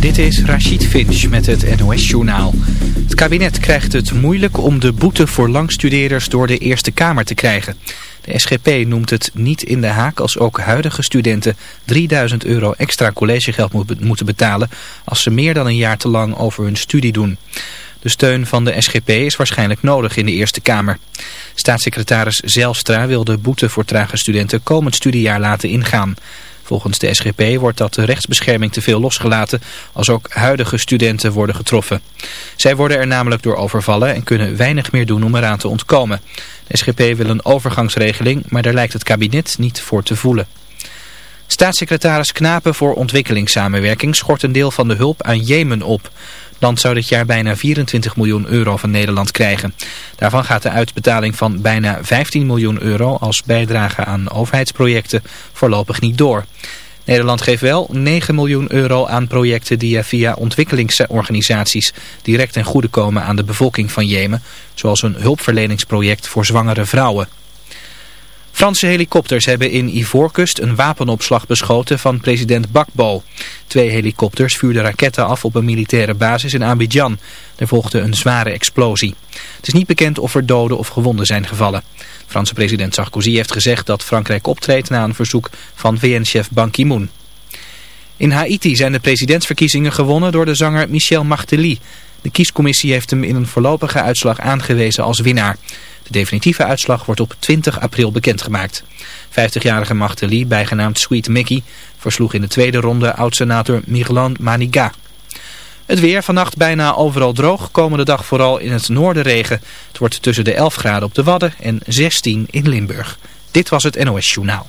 Dit is Rachid Finch met het NOS-journaal. Het kabinet krijgt het moeilijk om de boete voor langstudeerders door de Eerste Kamer te krijgen. De SGP noemt het niet in de haak als ook huidige studenten 3000 euro extra collegegeld moeten betalen als ze meer dan een jaar te lang over hun studie doen. De steun van de SGP is waarschijnlijk nodig in de Eerste Kamer. Staatssecretaris Zelstra wil de boete voor trage studenten komend studiejaar laten ingaan. Volgens de SGP wordt dat de rechtsbescherming te veel losgelaten als ook huidige studenten worden getroffen. Zij worden er namelijk door overvallen en kunnen weinig meer doen om eraan te ontkomen. De SGP wil een overgangsregeling, maar daar lijkt het kabinet niet voor te voelen. Staatssecretaris Knapen voor ontwikkelingssamenwerking schort een deel van de hulp aan Jemen op land zou dit jaar bijna 24 miljoen euro van Nederland krijgen. Daarvan gaat de uitbetaling van bijna 15 miljoen euro als bijdrage aan overheidsprojecten voorlopig niet door. Nederland geeft wel 9 miljoen euro aan projecten die via ontwikkelingsorganisaties direct ten goede komen aan de bevolking van Jemen, zoals een hulpverleningsproject voor zwangere vrouwen. Franse helikopters hebben in Ivoorkust een wapenopslag beschoten van president Bakbo. Twee helikopters vuurden raketten af op een militaire basis in Abidjan. Er volgde een zware explosie. Het is niet bekend of er doden of gewonden zijn gevallen. Franse president Sarkozy heeft gezegd dat Frankrijk optreedt na een verzoek van VN-chef Ban Ki-moon. In Haiti zijn de presidentsverkiezingen gewonnen door de zanger Michel Martelly. De kiescommissie heeft hem in een voorlopige uitslag aangewezen als winnaar. De definitieve uitslag wordt op 20 april bekendgemaakt. 50-jarige Martelly, bijgenaamd Sweet Mickey, versloeg in de tweede ronde oud-senator Mirlan Maniga. Het weer vannacht bijna overal droog, komende dag vooral in het noorden regen. Het wordt tussen de 11 graden op de Wadden en 16 in Limburg. Dit was het NOS Journaal.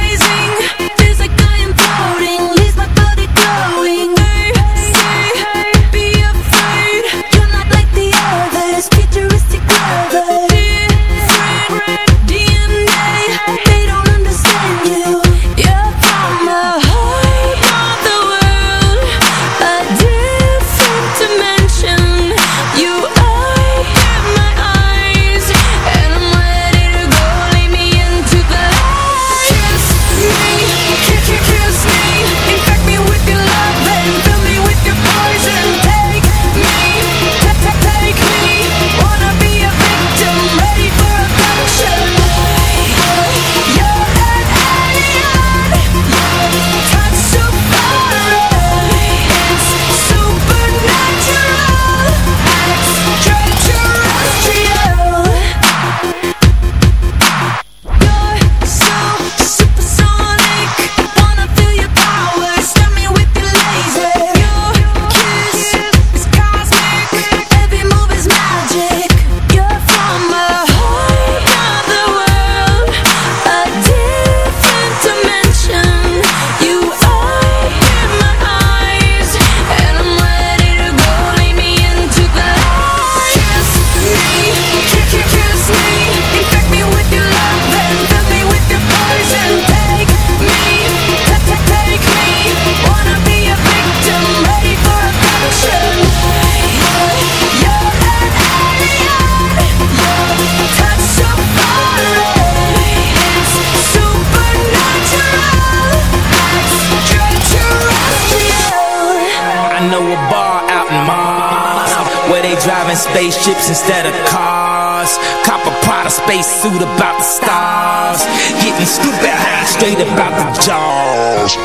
Spaceships instead of cars. Cop a Prada space suit about the stars. Getting stupid high straight about the jaws.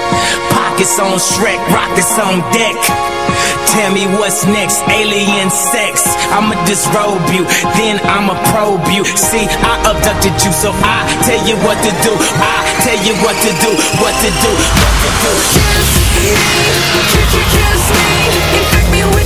Pockets on Shrek, rockets on deck. Tell me what's next, alien sex. I'ma disrobe you, then I'ma probe you. See, I abducted you, so I tell you what to do. I tell you what to do, what to do, what to do. Kiss me, could you kiss me? Infect me with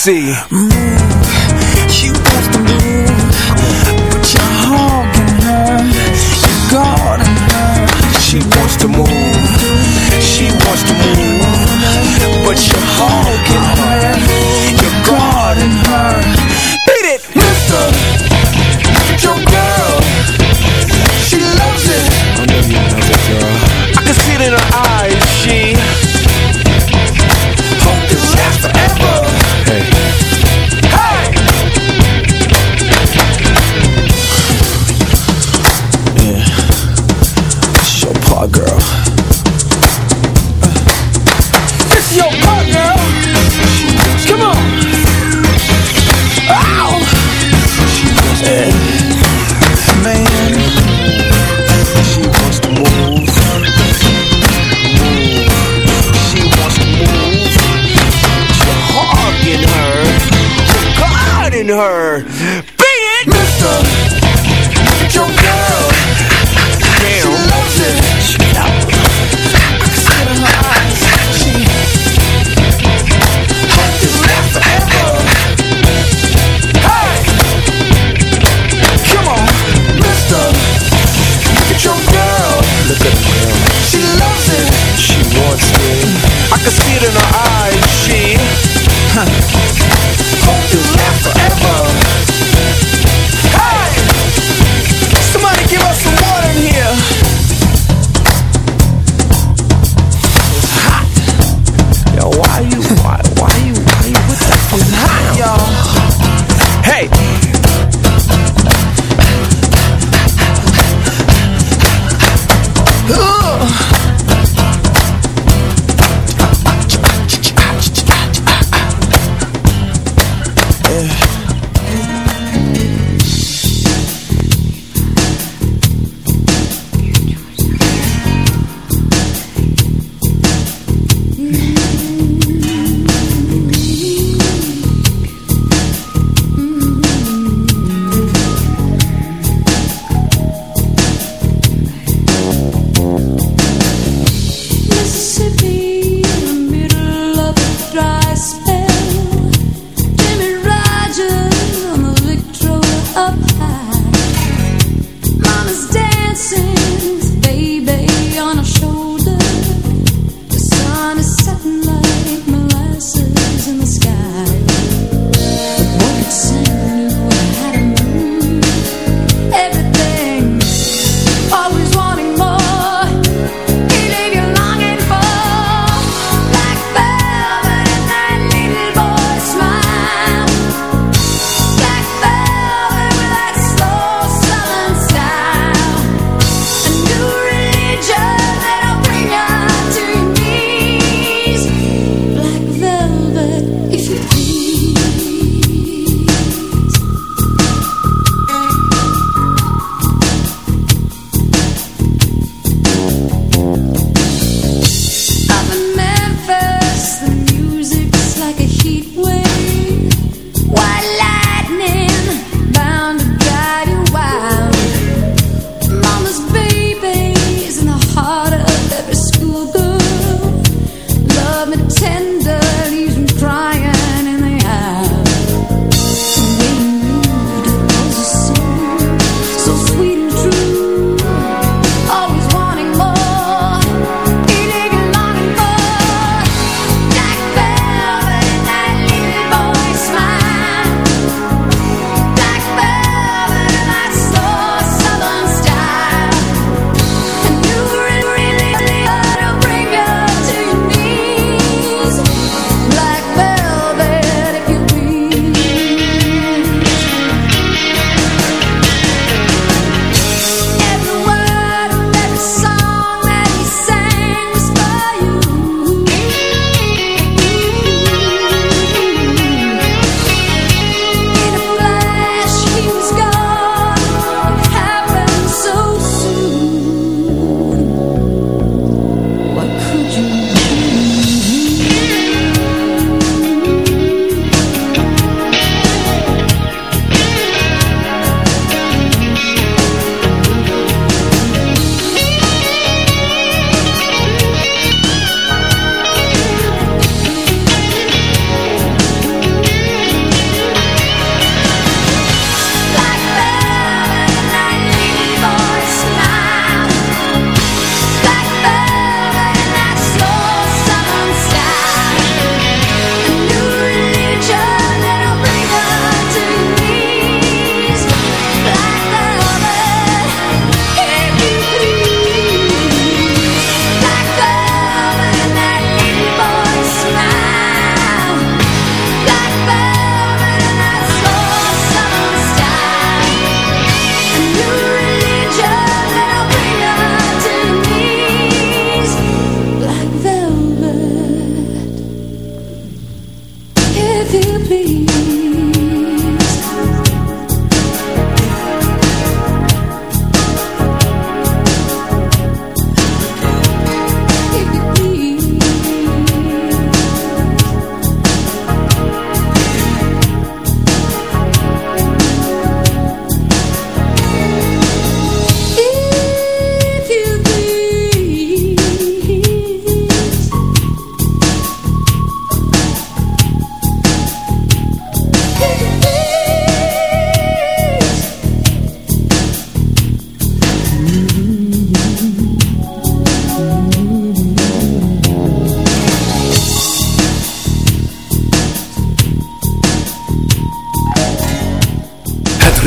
see.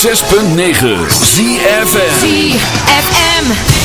106.9 ZFM ZFM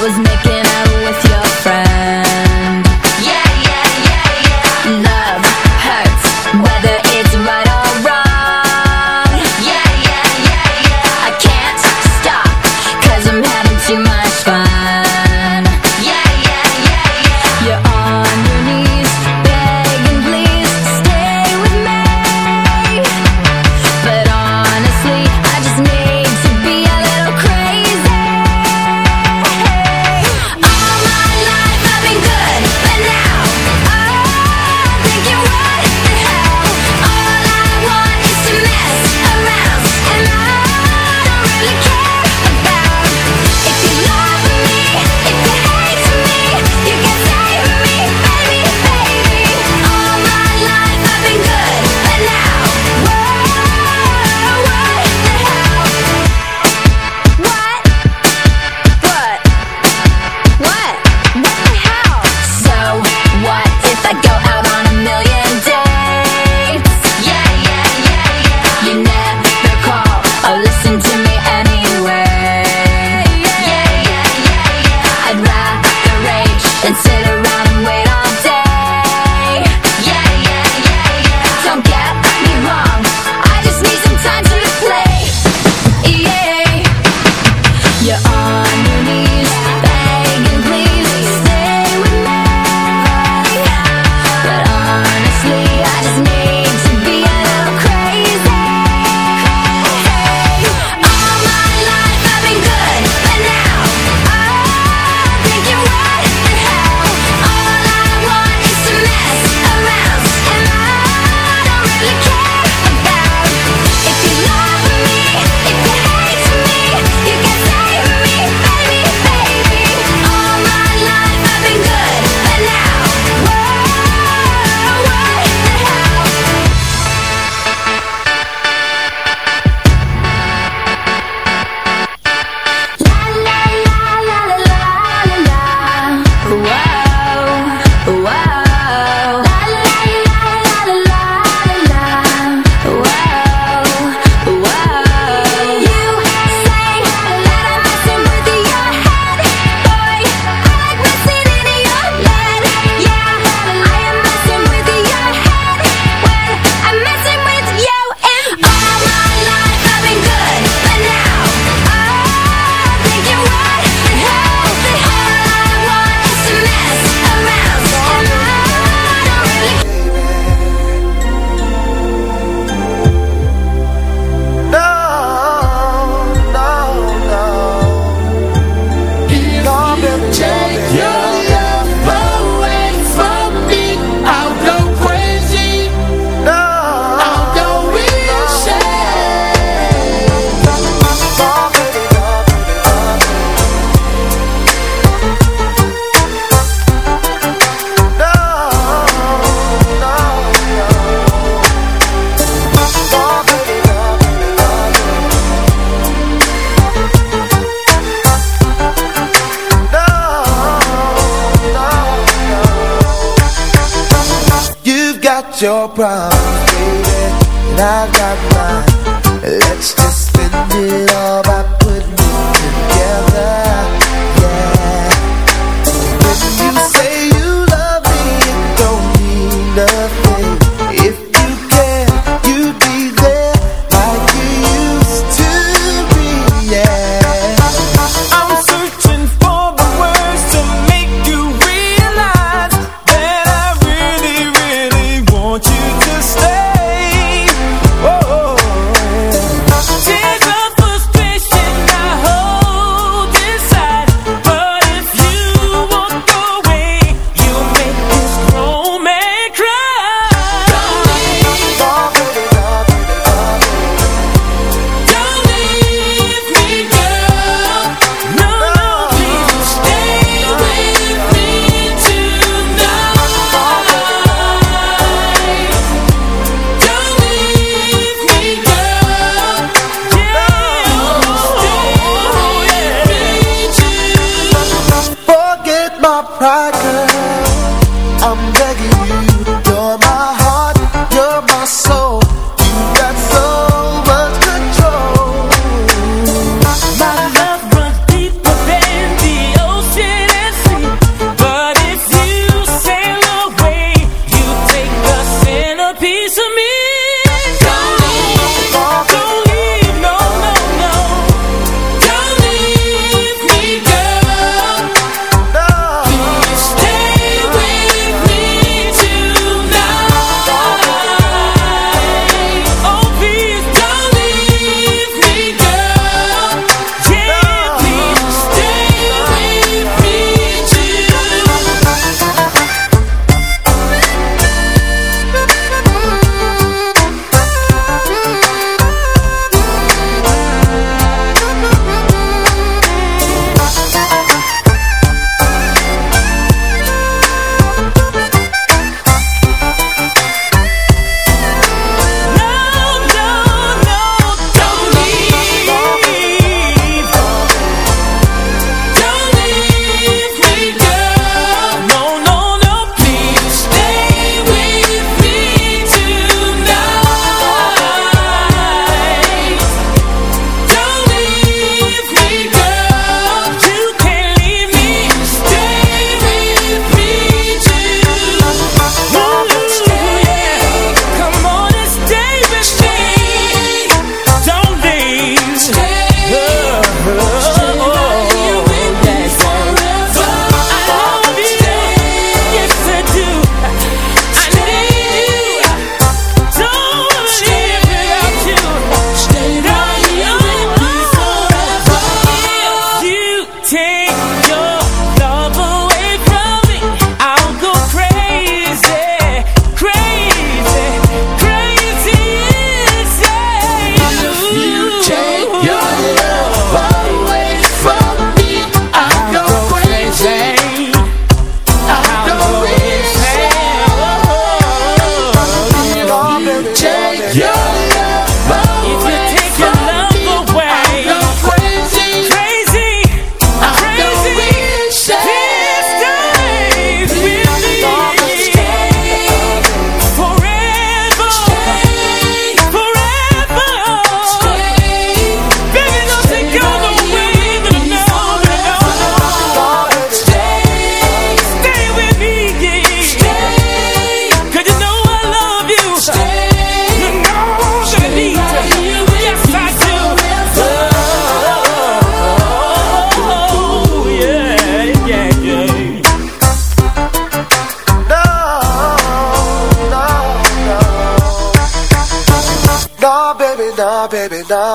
I was making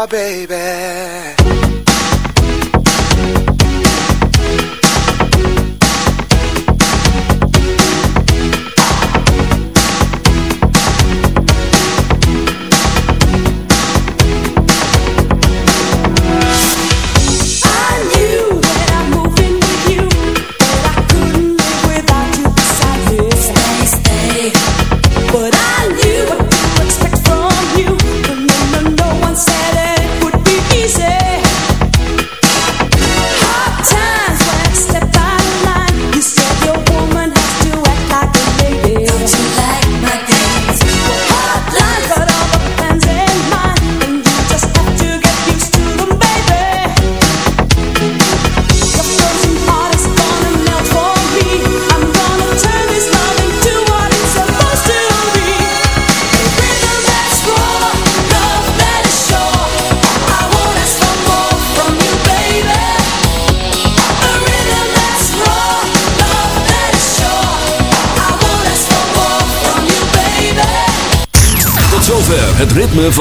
baby,